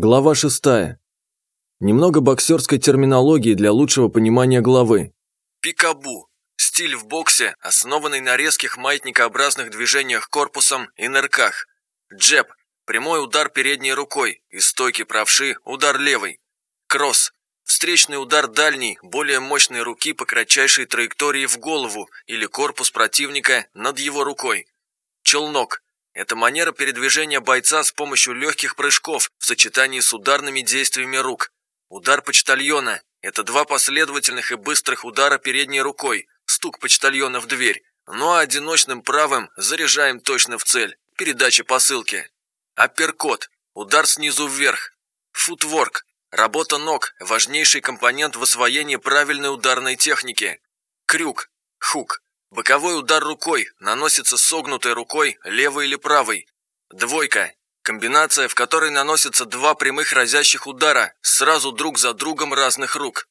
Глава 6. Немного боксерской терминологии для лучшего понимания главы. Пикабу. Стиль в боксе, основанный на резких маятникообразных движениях корпусом и нырках. Джеб. Прямой удар передней рукой. Из стойки правши удар левой. Кросс. Встречный удар дальней, более мощной руки по кратчайшей траектории в голову или корпус противника над его рукой. Челнок. Это манера передвижения бойца с помощью легких прыжков в сочетании с ударными действиями рук. Удар почтальона – это два последовательных и быстрых удара передней рукой, стук почтальона в дверь. Ну а одиночным правым заряжаем точно в цель, передача посылки. Апперкот – удар снизу вверх. Футворк – работа ног, важнейший компонент в освоении правильной ударной техники. Крюк – хук Боковой удар рукой наносится согнутой рукой, левой или правой. Двойка. Комбинация, в которой наносятся два прямых разящих удара, сразу друг за другом разных рук.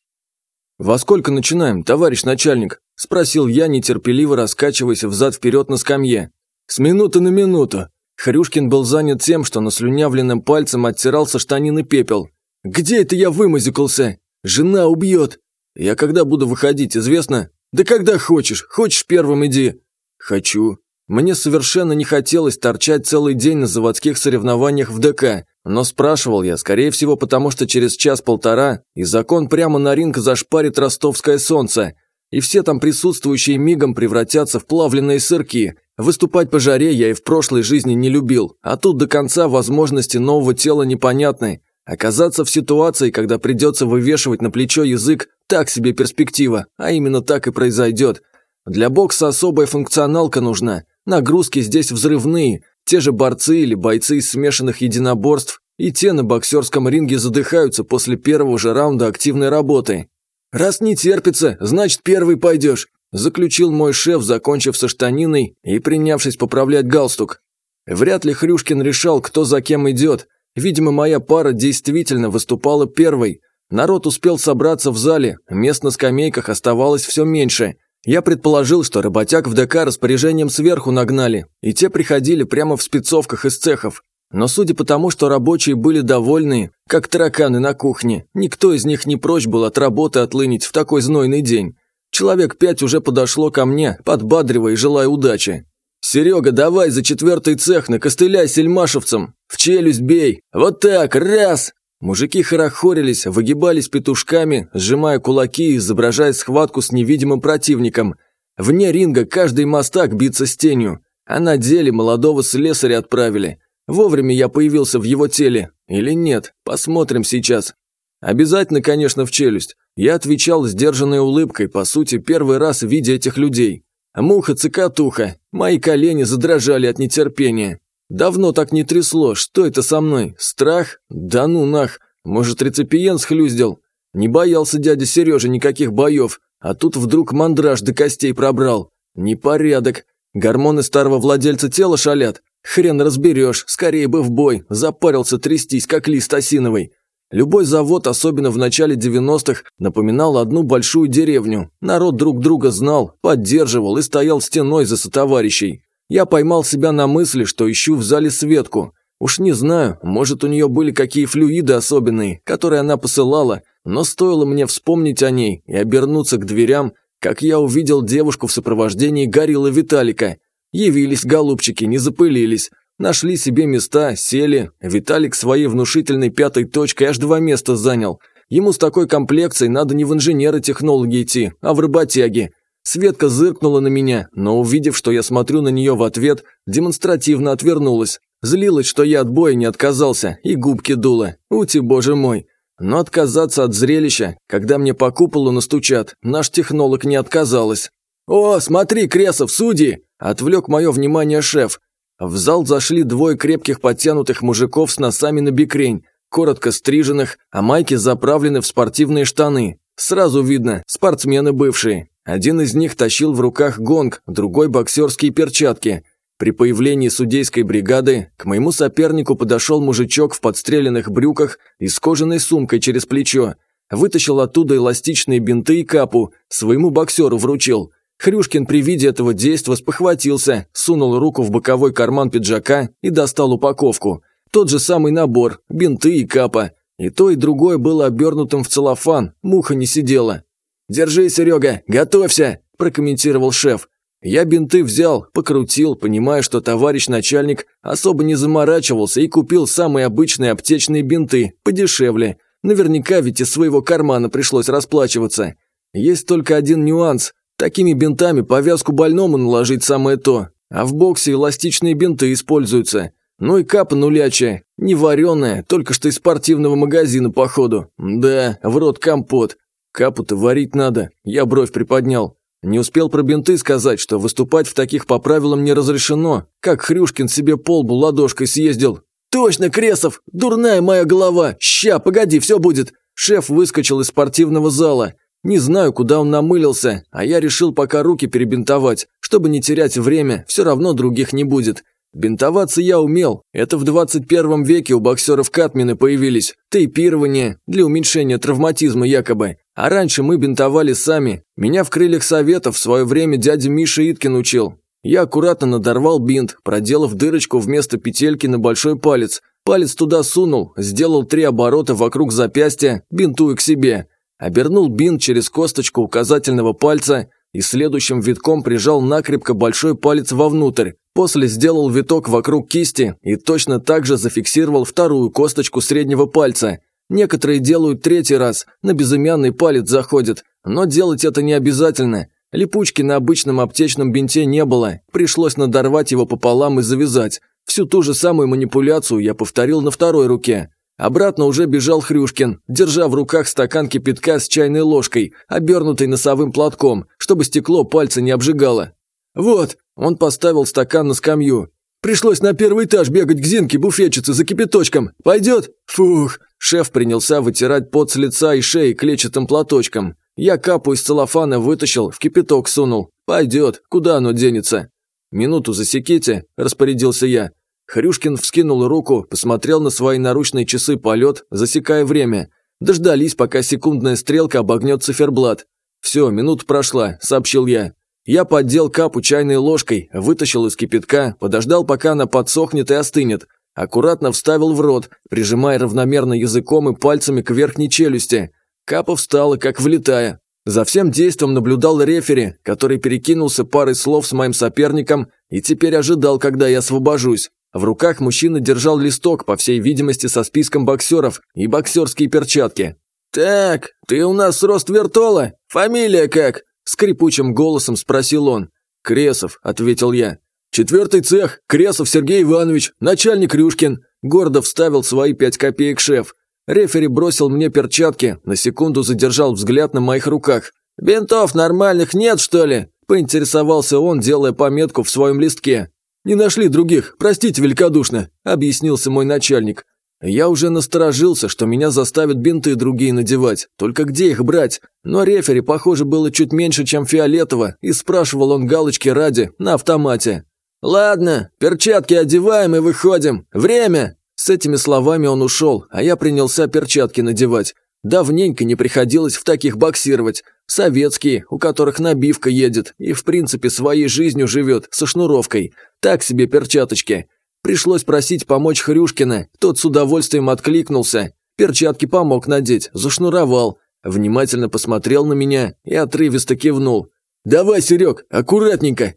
«Во сколько начинаем, товарищ начальник?» – спросил я, нетерпеливо раскачиваясь взад-вперед на скамье. «С минуты на минуту». Хрюшкин был занят тем, что наслюнявленным пальцем оттирал со штанины пепел. «Где это я вымазикался? Жена убьет!» «Я когда буду выходить, известно?» «Да когда хочешь. Хочешь, первым иди». «Хочу». Мне совершенно не хотелось торчать целый день на заводских соревнованиях в ДК, но спрашивал я, скорее всего, потому что через час-полтора и закон прямо на ринг зашпарит ростовское солнце, и все там присутствующие мигом превратятся в плавленные сырки. Выступать по жаре я и в прошлой жизни не любил, а тут до конца возможности нового тела непонятны. Оказаться в ситуации, когда придется вывешивать на плечо язык, так себе перспектива, а именно так и произойдет. Для бокса особая функционалка нужна. Нагрузки здесь взрывные. Те же борцы или бойцы из смешанных единоборств, и те на боксерском ринге задыхаются после первого же раунда активной работы. «Раз не терпится, значит первый пойдешь», заключил мой шеф, закончив со штаниной и принявшись поправлять галстук. Вряд ли Хрюшкин решал, кто за кем идет, Видимо, моя пара действительно выступала первой. Народ успел собраться в зале, мест на скамейках оставалось все меньше. Я предположил, что работяг в ДК распоряжением сверху нагнали, и те приходили прямо в спецовках из цехов. Но судя по тому, что рабочие были довольны, как тараканы на кухне, никто из них не прочь был от работы отлынить в такой знойный день. Человек пять уже подошло ко мне, подбадривая и желая удачи. «Серега, давай за четвертый цех, накостыляй сельмашевцам! В челюсть бей! Вот так, раз!» Мужики хорохорились, выгибались петушками, сжимая кулаки изображая схватку с невидимым противником. Вне ринга каждый мостак биться с тенью. А на деле молодого слесаря отправили. Вовремя я появился в его теле. Или нет, посмотрим сейчас. Обязательно, конечно, в челюсть. Я отвечал сдержанной улыбкой, по сути, первый раз видя этих людей. Муха-цикатуха. Мои колени задрожали от нетерпения. Давно так не трясло. Что это со мной? Страх? Да ну нах. Может, реципиент схлюздил? Не боялся дядя Сережа никаких боев. А тут вдруг мандраж до костей пробрал. Непорядок. Гормоны старого владельца тела шалят. Хрен разберешь, скорее бы в бой. Запарился трястись, как лист осиновый. Любой завод, особенно в начале 90-х, напоминал одну большую деревню. Народ друг друга знал, поддерживал и стоял стеной за сотоварищей. Я поймал себя на мысли, что ищу в зале Светку. Уж не знаю, может у нее были какие флюиды особенные, которые она посылала, но стоило мне вспомнить о ней и обернуться к дверям, как я увидел девушку в сопровождении Горилла Виталика. Явились голубчики, не запылились. Нашли себе места, сели. Виталик своей внушительной пятой точкой аж два места занял. Ему с такой комплекцией надо не в инженеры-технологи идти, а в работяги. Светка зыркнула на меня, но увидев, что я смотрю на нее в ответ, демонстративно отвернулась. Злилась, что я от боя не отказался, и губки дула. Ути, боже мой. Но отказаться от зрелища, когда мне по куполу настучат, наш технолог не отказалась. «О, смотри, Кресов, судьи!» – отвлек мое внимание шеф. В зал зашли двое крепких подтянутых мужиков с носами на бикрень, коротко стриженных, а майки заправлены в спортивные штаны. Сразу видно, спортсмены бывшие. Один из них тащил в руках гонг, другой – боксерские перчатки. При появлении судейской бригады к моему сопернику подошел мужичок в подстреленных брюках и с кожаной сумкой через плечо. Вытащил оттуда эластичные бинты и капу, своему боксеру вручил – Хрюшкин при виде этого действа спохватился, сунул руку в боковой карман пиджака и достал упаковку. Тот же самый набор, бинты и капа. И то, и другое было обернутым в целлофан, муха не сидела. «Держи, Серега, готовься!» – прокомментировал шеф. Я бинты взял, покрутил, понимая, что товарищ начальник особо не заморачивался и купил самые обычные аптечные бинты, подешевле. Наверняка ведь из своего кармана пришлось расплачиваться. Есть только один нюанс. Такими бинтами повязку больному наложить самое то. А в боксе эластичные бинты используются. Ну и капа нулячая, не вареная, только что из спортивного магазина, походу. Да, в рот компот. Капу-то варить надо, я бровь приподнял. Не успел про бинты сказать, что выступать в таких по правилам не разрешено, как Хрюшкин себе полбу ладошкой съездил. «Точно, Кресов! Дурная моя голова! Ща, погоди, все будет!» Шеф выскочил из спортивного зала. Не знаю, куда он намылился, а я решил пока руки перебинтовать, чтобы не терять время, все равно других не будет. Бинтоваться я умел. Это в 21 веке у боксеров катмины появились. Тейпирование, для уменьшения травматизма якобы. А раньше мы бинтовали сами. Меня в крыльях советов в свое время дядя Миша Иткин учил. Я аккуратно надорвал бинт, проделав дырочку вместо петельки на большой палец. Палец туда сунул, сделал три оборота вокруг запястья, бинтуя к себе. Обернул бинт через косточку указательного пальца и следующим витком прижал накрепко большой палец вовнутрь. После сделал виток вокруг кисти и точно так же зафиксировал вторую косточку среднего пальца. Некоторые делают третий раз, на безымянный палец заходят, но делать это не обязательно. Липучки на обычном аптечном бинте не было, пришлось надорвать его пополам и завязать. Всю ту же самую манипуляцию я повторил на второй руке. Обратно уже бежал Хрюшкин, держа в руках стакан кипятка с чайной ложкой, обернутой носовым платком, чтобы стекло пальца не обжигало. «Вот», – он поставил стакан на скамью. «Пришлось на первый этаж бегать к Зинке, буфетчице, за кипяточком. Пойдет?» «Фух». Шеф принялся вытирать пот с лица и шеи клетчатым платочком. Я капу из целлофана вытащил, в кипяток сунул. «Пойдет, куда оно денется?» «Минуту засеките», – распорядился я. Хрюшкин вскинул руку, посмотрел на свои наручные часы полет, засекая время. Дождались, пока секундная стрелка обогнет циферблат. «Все, минута прошла», – сообщил я. Я поддел капу чайной ложкой, вытащил из кипятка, подождал, пока она подсохнет и остынет. Аккуратно вставил в рот, прижимая равномерно языком и пальцами к верхней челюсти. Капа встала, как влетая. За всем действом наблюдал рефери, который перекинулся парой слов с моим соперником и теперь ожидал, когда я освобожусь. В руках мужчина держал листок, по всей видимости, со списком боксеров и боксерские перчатки. «Так, ты у нас рост вертола? Фамилия как?» Скрипучим голосом спросил он. «Кресов», – ответил я. «Четвертый цех, Кресов Сергей Иванович, начальник Рюшкин», – гордо вставил свои пять копеек шеф. Рефери бросил мне перчатки, на секунду задержал взгляд на моих руках. «Бинтов нормальных нет, что ли?» – поинтересовался он, делая пометку в своем листке. «Не нашли других, простите великодушно», – объяснился мой начальник. Я уже насторожился, что меня заставят бинты другие надевать, только где их брать? Но рефери, похоже, было чуть меньше, чем фиолетово, и спрашивал он галочки ради, на автомате. «Ладно, перчатки одеваем и выходим. Время!» С этими словами он ушел, а я принялся перчатки надевать. Давненько не приходилось в таких боксировать. Советские, у которых набивка едет и в принципе своей жизнью живет, со шнуровкой. Так себе перчаточки. Пришлось просить помочь Хрюшкина, тот с удовольствием откликнулся. Перчатки помог надеть, зашнуровал. Внимательно посмотрел на меня и отрывисто кивнул. «Давай, Серег, аккуратненько!»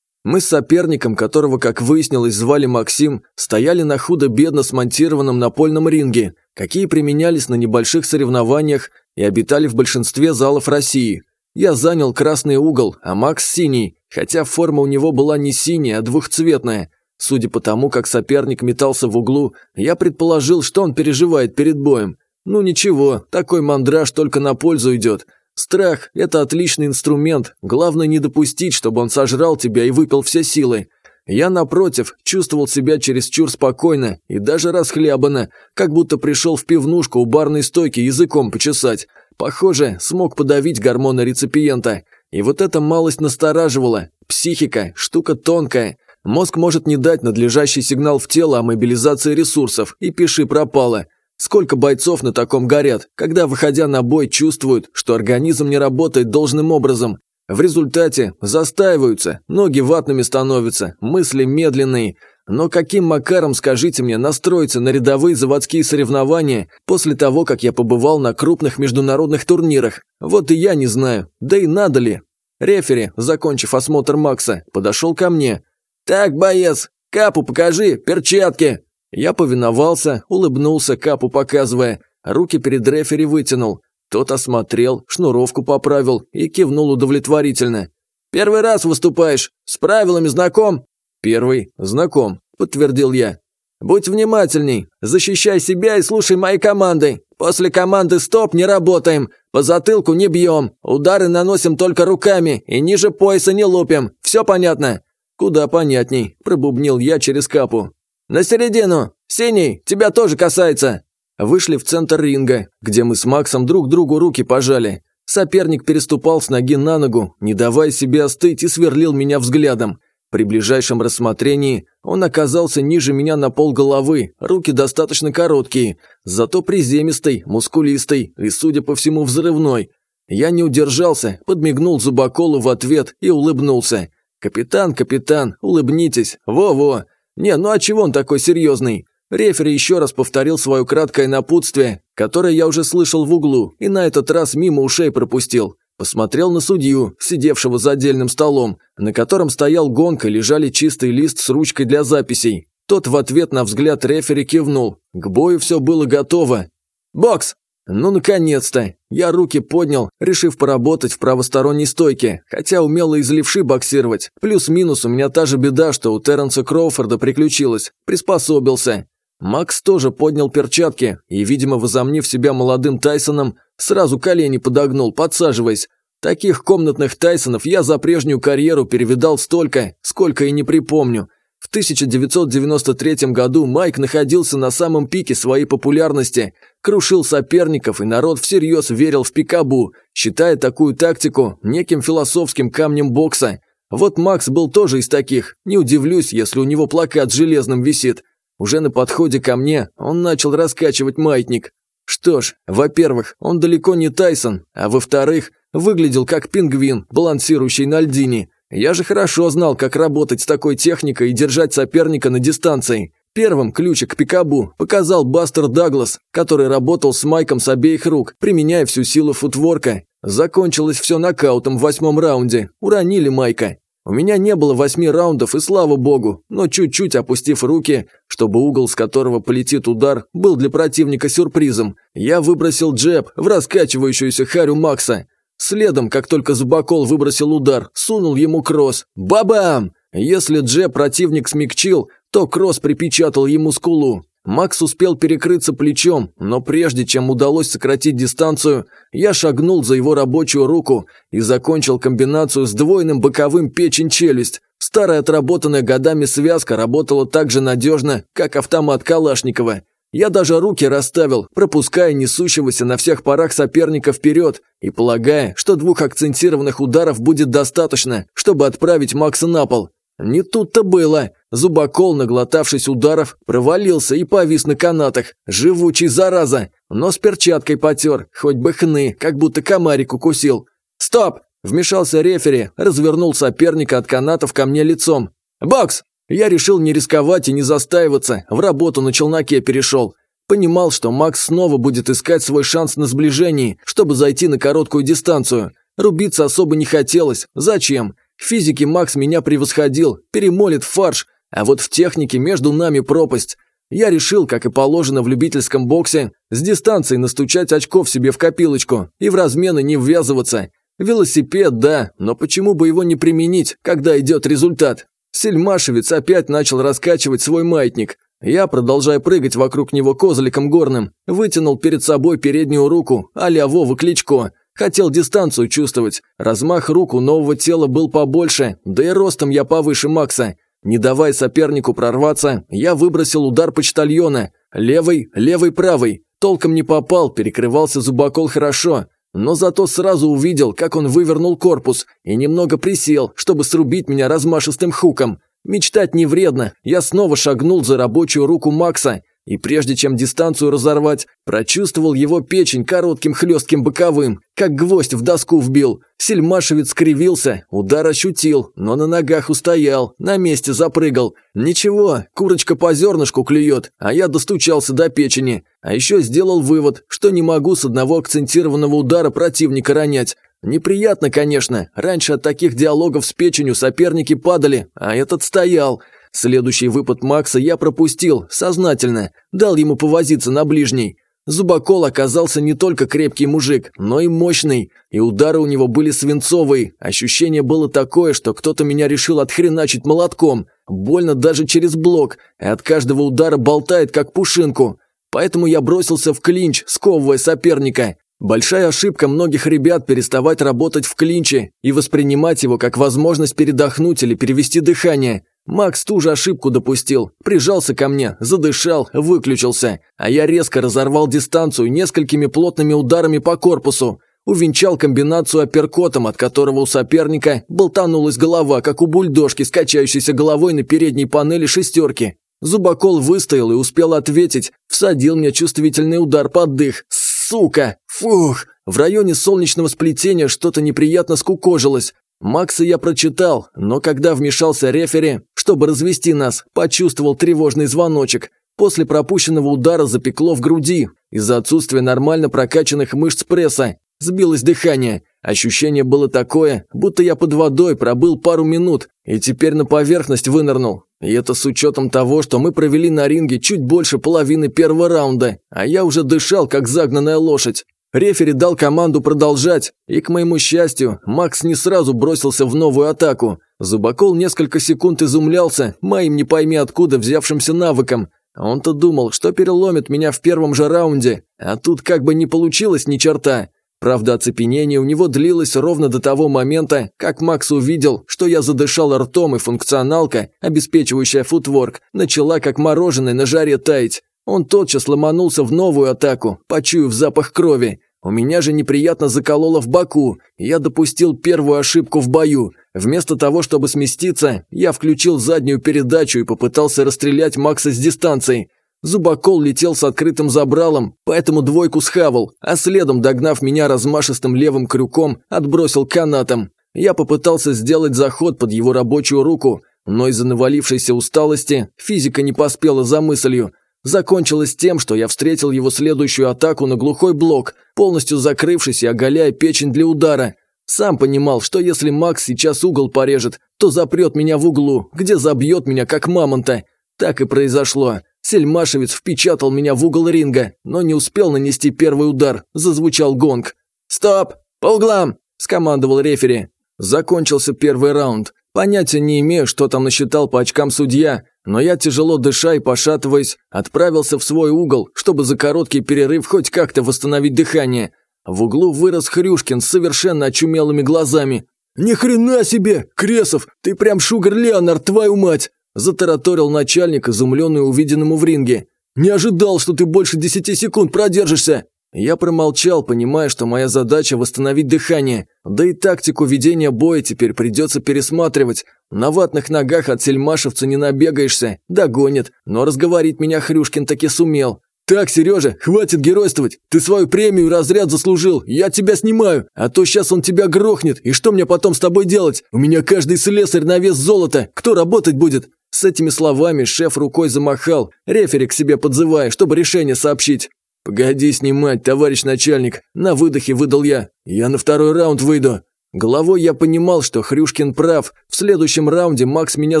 Мы с соперником, которого, как выяснилось, звали Максим, стояли на худо-бедно смонтированном напольном ринге, какие применялись на небольших соревнованиях и обитали в большинстве залов России. Я занял красный угол, а Макс – синий, хотя форма у него была не синяя, а двухцветная. Судя по тому, как соперник метался в углу, я предположил, что он переживает перед боем. Ну ничего, такой мандраж только на пользу идет. Страх – это отличный инструмент, главное не допустить, чтобы он сожрал тебя и выпил все силы. Я, напротив, чувствовал себя чересчур спокойно и даже расхлябанно, как будто пришел в пивнушку у барной стойки языком почесать. Похоже, смог подавить гормоны реципиента. И вот это малость настораживала. Психика – штука тонкая. Мозг может не дать надлежащий сигнал в тело о мобилизации ресурсов, и пиши пропало. Сколько бойцов на таком горят, когда, выходя на бой, чувствуют, что организм не работает должным образом, в результате застаиваются, ноги ватными становятся, мысли медленные, Но каким макаром, скажите мне, настроиться на рядовые заводские соревнования после того, как я побывал на крупных международных турнирах? Вот и я не знаю. Да и надо ли? Рефери, закончив осмотр Макса, подошел ко мне. «Так, боец, капу покажи, перчатки!» Я повиновался, улыбнулся, капу показывая. Руки перед рефери вытянул. Тот осмотрел, шнуровку поправил и кивнул удовлетворительно. «Первый раз выступаешь? С правилами знаком?» «Первый. Знаком», – подтвердил я. «Будь внимательней, защищай себя и слушай мои команды. После команды «Стоп» не работаем, по затылку не бьем, удары наносим только руками и ниже пояса не лупим. Все понятно?» «Куда понятней», – пробубнил я через капу. «На середину! Синий, тебя тоже касается!» Вышли в центр ринга, где мы с Максом друг другу руки пожали. Соперник переступал с ноги на ногу, не давая себе остыть и сверлил меня взглядом. При ближайшем рассмотрении он оказался ниже меня на пол головы, руки достаточно короткие, зато приземистый, мускулистый и, судя по всему, взрывной. Я не удержался, подмигнул Зубаколу в ответ и улыбнулся. «Капитан, капитан, улыбнитесь, во-во!» «Не, ну а чего он такой серьезный?» Рефери еще раз повторил свое краткое напутствие, которое я уже слышал в углу, и на этот раз мимо ушей пропустил. Посмотрел на судью, сидевшего за отдельным столом, на котором стоял гонка лежали чистый лист с ручкой для записей. Тот в ответ на взгляд рефери кивнул. К бою все было готово. «Бокс!» Ну, наконец-то! Я руки поднял, решив поработать в правосторонней стойке, хотя умело из левши боксировать. Плюс-минус у меня та же беда, что у Терренса Кроуфорда приключилась. Приспособился. Макс тоже поднял перчатки и, видимо, возомнив себя молодым Тайсоном, сразу колени подогнул, подсаживаясь. Таких комнатных Тайсонов я за прежнюю карьеру перевидал столько, сколько и не припомню. В 1993 году Майк находился на самом пике своей популярности, крушил соперников, и народ всерьез верил в пикабу, считая такую тактику неким философским камнем бокса. Вот Макс был тоже из таких, не удивлюсь, если у него плакат железным висит. Уже на подходе ко мне он начал раскачивать маятник. Что ж, во-первых, он далеко не Тайсон, а во-вторых, выглядел как пингвин, балансирующий на льдине. Я же хорошо знал, как работать с такой техникой и держать соперника на дистанции. Первым ключик к пикабу показал Бастер Даглас, который работал с Майком с обеих рук, применяя всю силу футворка. Закончилось все нокаутом в восьмом раунде. Уронили Майка. У меня не было восьми раундов, и слава богу, но чуть-чуть опустив руки, чтобы угол, с которого полетит удар, был для противника сюрпризом, я выбросил джеб в раскачивающуюся Харю Макса. Следом, как только Зубакол выбросил удар, сунул ему кросс. Бабам! Если джеб противник смягчил, то кросс припечатал ему скулу. Макс успел перекрыться плечом, но прежде чем удалось сократить дистанцию, я шагнул за его рабочую руку и закончил комбинацию с двойным боковым печень-челюсть. Старая отработанная годами связка работала так же надежно, как автомат Калашникова. Я даже руки расставил, пропуская несущегося на всех парах соперника вперед и полагая, что двух акцентированных ударов будет достаточно, чтобы отправить Макса на пол. Не тут-то было. Зубокол, наглотавшись ударов, провалился и повис на канатах. Живучий зараза. Но с перчаткой потер, хоть бы хны, как будто комарик укусил. «Стоп!» – вмешался рефери, развернул соперника от канатов ко мне лицом. «Бокс!» Я решил не рисковать и не застаиваться, в работу на челноке перешел. Понимал, что Макс снова будет искать свой шанс на сближении, чтобы зайти на короткую дистанцию. Рубиться особо не хотелось. Зачем? В физике Макс меня превосходил, перемолит фарш, а вот в технике между нами пропасть. Я решил, как и положено в любительском боксе, с дистанции настучать очков себе в копилочку и в размены не ввязываться. Велосипед, да, но почему бы его не применить, когда идет результат? Сельмашевец опять начал раскачивать свой маятник. Я, продолжая прыгать вокруг него козликом горным, вытянул перед собой переднюю руку, а-ля Вова Кличко, Хотел дистанцию чувствовать. Размах рук у нового тела был побольше, да и ростом я повыше Макса. Не давая сопернику прорваться, я выбросил удар почтальона. Левый, левый, правый. Толком не попал, перекрывался зубокол хорошо. Но зато сразу увидел, как он вывернул корпус и немного присел, чтобы срубить меня размашистым хуком. Мечтать не вредно. Я снова шагнул за рабочую руку Макса и прежде чем дистанцию разорвать, прочувствовал его печень коротким хлестким боковым, как гвоздь в доску вбил. Сельмашевец скривился, удар ощутил, но на ногах устоял, на месте запрыгал. Ничего, курочка по зернышку клюет, а я достучался до печени. А еще сделал вывод, что не могу с одного акцентированного удара противника ронять. Неприятно, конечно, раньше от таких диалогов с печенью соперники падали, а этот стоял. Следующий выпад Макса я пропустил, сознательно, дал ему повозиться на ближней. Зубокол оказался не только крепкий мужик, но и мощный, и удары у него были свинцовые. Ощущение было такое, что кто-то меня решил отхреначить молотком. Больно даже через блок, и от каждого удара болтает, как пушинку. Поэтому я бросился в клинч, сковывая соперника. Большая ошибка многих ребят переставать работать в клинче и воспринимать его как возможность передохнуть или перевести дыхание. Макс ту же ошибку допустил, прижался ко мне, задышал, выключился, а я резко разорвал дистанцию несколькими плотными ударами по корпусу, увенчал комбинацию апперкотом, от которого у соперника болтанулась голова, как у бульдожки, скачающейся головой на передней панели шестерки. Зубокол выстоял и успел ответить, всадил мне чувствительный удар под дых. Сука! Фух! В районе солнечного сплетения что-то неприятно скукожилось. Макса я прочитал, но когда вмешался рефери, чтобы развести нас, почувствовал тревожный звоночек. После пропущенного удара запекло в груди. Из-за отсутствия нормально прокачанных мышц пресса. Сбилось дыхание. Ощущение было такое, будто я под водой пробыл пару минут и теперь на поверхность вынырнул. И это с учетом того, что мы провели на ринге чуть больше половины первого раунда, а я уже дышал, как загнанная лошадь. Рефери дал команду продолжать, и, к моему счастью, Макс не сразу бросился в новую атаку. Зубакол несколько секунд изумлялся моим не пойми откуда взявшимся навыком. Он-то думал, что переломит меня в первом же раунде, а тут как бы не получилось ни черта. Правда, оцепенение у него длилось ровно до того момента, как Макс увидел, что я задышал ртом, и функционалка, обеспечивающая футворк, начала как мороженое на жаре таять. Он тотчас ломанулся в новую атаку, почуяв запах крови. У меня же неприятно закололо в боку, я допустил первую ошибку в бою. Вместо того, чтобы сместиться, я включил заднюю передачу и попытался расстрелять Макса с дистанции. Зубокол летел с открытым забралом, поэтому двойку схавал, а следом, догнав меня размашистым левым крюком, отбросил канатом. Я попытался сделать заход под его рабочую руку, но из-за навалившейся усталости физика не поспела за мыслью. Закончилось тем, что я встретил его следующую атаку на глухой блок, полностью закрывшись и оголяя печень для удара. Сам понимал, что если Макс сейчас угол порежет, то запрет меня в углу, где забьет меня как мамонта. Так и произошло. Сельмашевец впечатал меня в угол ринга, но не успел нанести первый удар, зазвучал гонг. «Стоп! По углам!» – скомандовал рефери. Закончился первый раунд. Понятия не имею, что там насчитал по очкам судья, но я, тяжело дыша и пошатываясь, отправился в свой угол, чтобы за короткий перерыв хоть как-то восстановить дыхание. В углу вырос Хрюшкин с совершенно очумелыми глазами. «Ни хрена себе! Кресов, ты прям Шугар Леонард, твою мать!» Затараторил начальник, изумленный увиденному в ринге. «Не ожидал, что ты больше десяти секунд продержишься!» Я промолчал, понимая, что моя задача – восстановить дыхание. Да и тактику ведения боя теперь придется пересматривать. На ватных ногах от сельмашевца не набегаешься, догонит, но разговорить меня Хрюшкин таки сумел. «Так, Сережа, хватит геройствовать. Ты свою премию и разряд заслужил. Я тебя снимаю. А то сейчас он тебя грохнет. И что мне потом с тобой делать? У меня каждый слесарь на вес золота. Кто работать будет?» С этими словами шеф рукой замахал, рефери к себе подзывая, чтобы решение сообщить. «Погоди снимать, товарищ начальник!» На выдохе выдал я. «Я на второй раунд выйду!» Головой я понимал, что Хрюшкин прав. В следующем раунде Макс меня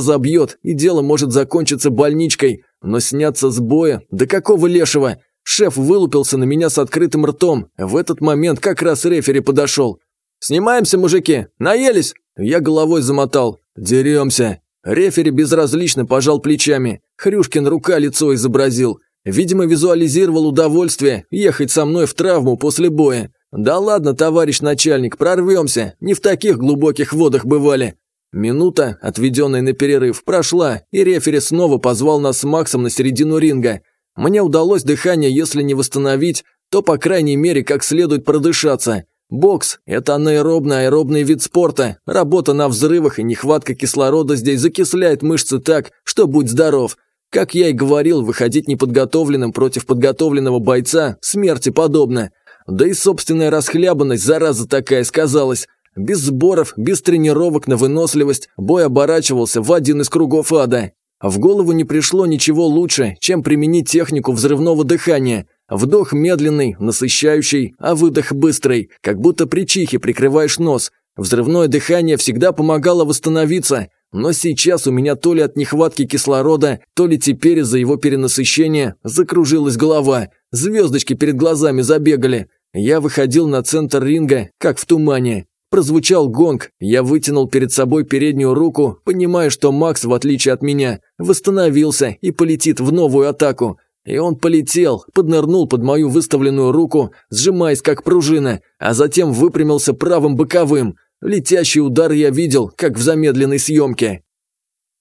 забьет, и дело может закончиться больничкой. Но сняться с боя? Да какого лешего? Шеф вылупился на меня с открытым ртом. В этот момент как раз рефери подошел. «Снимаемся, мужики! Наелись!» Я головой замотал. «Деремся!» Рефери безразлично пожал плечами. Хрюшкин рука-лицо изобразил. Видимо, визуализировал удовольствие ехать со мной в травму после боя. Да ладно, товарищ начальник, прорвемся. Не в таких глубоких водах бывали. Минута, отведенная на перерыв, прошла, и рефери снова позвал нас с Максом на середину ринга. Мне удалось дыхание, если не восстановить, то, по крайней мере, как следует продышаться. Бокс – это анаэробный аэробный вид спорта. Работа на взрывах и нехватка кислорода здесь закисляет мышцы так, что будь здоров. Как я и говорил, выходить неподготовленным против подготовленного бойца смерти подобно. Да и собственная расхлябанность, зараза такая, сказалась. Без сборов, без тренировок на выносливость бой оборачивался в один из кругов ада. В голову не пришло ничего лучше, чем применить технику взрывного дыхания. Вдох медленный, насыщающий, а выдох быстрый, как будто при чихе прикрываешь нос. Взрывное дыхание всегда помогало восстановиться, но сейчас у меня то ли от нехватки кислорода, то ли теперь из-за его перенасыщения закружилась голова, звездочки перед глазами забегали. Я выходил на центр ринга, как в тумане. Прозвучал гонг, я вытянул перед собой переднюю руку, понимая, что Макс, в отличие от меня, восстановился и полетит в новую атаку. И он полетел, поднырнул под мою выставленную руку, сжимаясь как пружина, а затем выпрямился правым боковым. Летящий удар я видел, как в замедленной съемке.